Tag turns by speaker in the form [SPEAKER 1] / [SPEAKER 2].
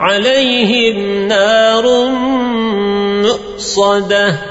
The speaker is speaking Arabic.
[SPEAKER 1] عليهم نار مؤصدة.